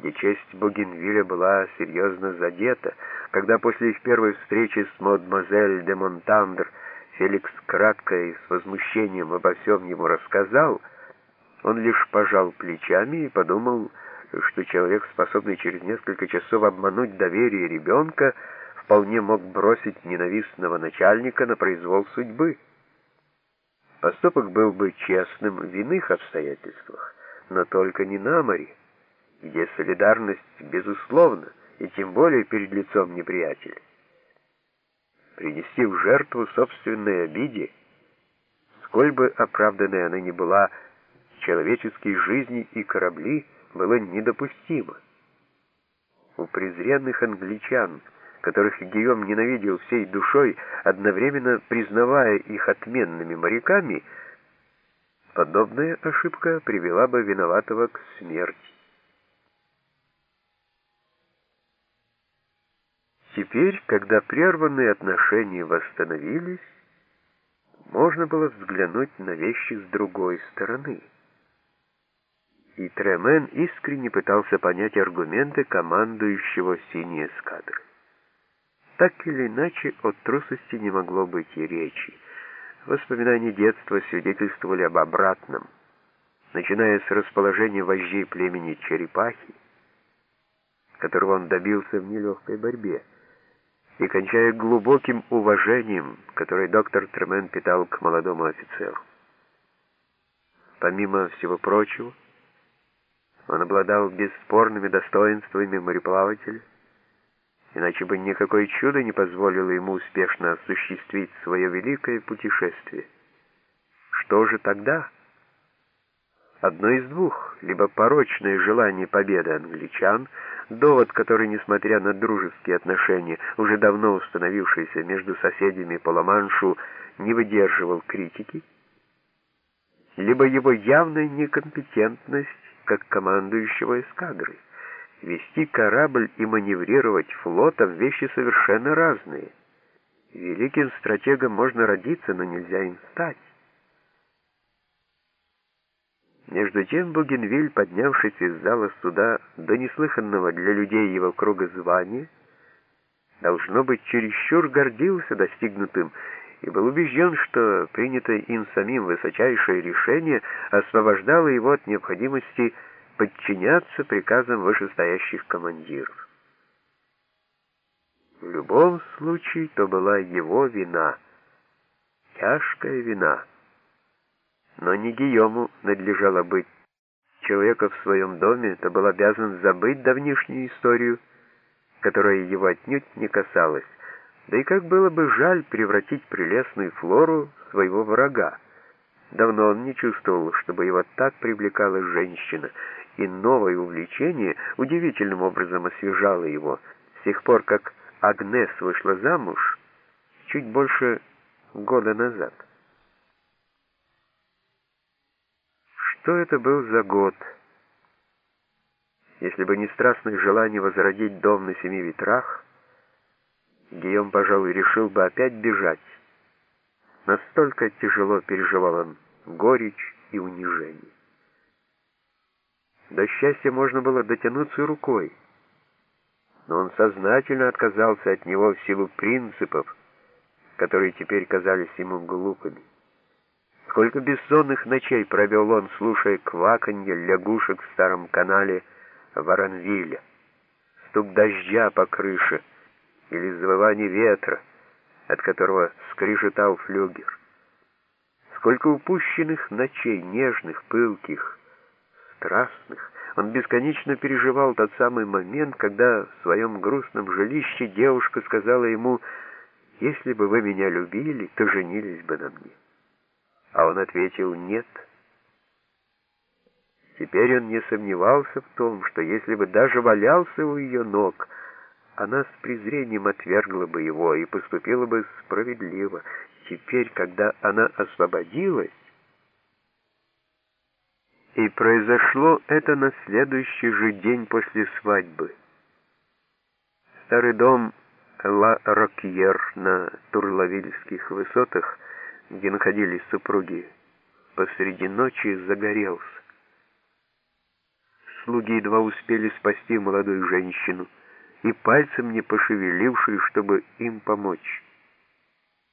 где честь Бугенвилля была серьезно задета, когда после их первой встречи с мадемуазель де Монтандр Феликс кратко и с возмущением обо всем ему рассказал, он лишь пожал плечами и подумал, что человек, способный через несколько часов обмануть доверие ребенка, вполне мог бросить ненавистного начальника на произвол судьбы. Поступок был бы честным в иных обстоятельствах, но только не на море, где солидарность безусловна, и тем более перед лицом неприятеля. Принести в жертву собственной обиде, сколь бы оправданной она ни была, человеческие жизни и корабли было недопустимо. У презренных англичан, которых Гийом ненавидел всей душой, одновременно признавая их отменными моряками, подобная ошибка привела бы виноватого к смерти. Теперь, когда прерванные отношения восстановились, можно было взглянуть на вещи с другой стороны. И Тремен искренне пытался понять аргументы командующего синей эскадры. Так или иначе, от трусости не могло быть и речи. Воспоминания детства свидетельствовали об обратном, начиная с расположения вождей племени черепахи, которого он добился в нелегкой борьбе и кончая глубоким уважением, которое доктор Тремен питал к молодому офицеру. Помимо всего прочего, он обладал бесспорными достоинствами мореплавателя, иначе бы никакое чудо не позволило ему успешно осуществить свое великое путешествие. Что же тогда? Одно из двух, либо порочное желание победы англичан — Довод, который, несмотря на дружеские отношения, уже давно установившиеся между соседями по Ла-Маншу, не выдерживал критики, либо его явная некомпетентность как командующего эскадрой. Вести корабль и маневрировать флотом — вещи совершенно разные. Великим стратегом можно родиться, но нельзя им стать. Между тем Бугенвиль, поднявшись из зала суда до неслыханного для людей его круга звания, должно быть, чересчур гордился достигнутым и был убежден, что принятое им самим высочайшее решение освобождало его от необходимости подчиняться приказам вышестоящих командиров. В любом случае, то была его вина, тяжкая вина — но не Гийому надлежало быть. Человека в своем доме то был обязан забыть давнишнюю историю, которая его отнюдь не касалась. Да и как было бы жаль превратить прелестную Флору в своего врага. Давно он не чувствовал, чтобы его так привлекала женщина, и новое увлечение удивительным образом освежало его, с тех пор, как Агнес вышла замуж чуть больше года назад. Что это был за год? Если бы не страстное желание возродить дом на семи ветрах, Гийом, пожалуй, решил бы опять бежать. Настолько тяжело переживал он горечь и унижение. До счастья можно было дотянуться рукой, но он сознательно отказался от него в силу принципов, которые теперь казались ему глупыми. Сколько бессонных ночей провел он, слушая кваканье лягушек в старом канале Воронвиля, стук дождя по крыше или завывание ветра, от которого скрижетал флюгер. Сколько упущенных ночей, нежных, пылких, страстных. Он бесконечно переживал тот самый момент, когда в своем грустном жилище девушка сказала ему, «Если бы вы меня любили, то женились бы на мне». А он ответил «нет». Теперь он не сомневался в том, что если бы даже валялся у ее ног, она с презрением отвергла бы его и поступила бы справедливо. Теперь, когда она освободилась, и произошло это на следующий же день после свадьбы. Старый дом Ла Рокьер на Турлавильских высотах — где находились супруги, посреди ночи загорелся. слуги едва успели спасти молодую женщину, и пальцем не пошевелившую, чтобы им помочь.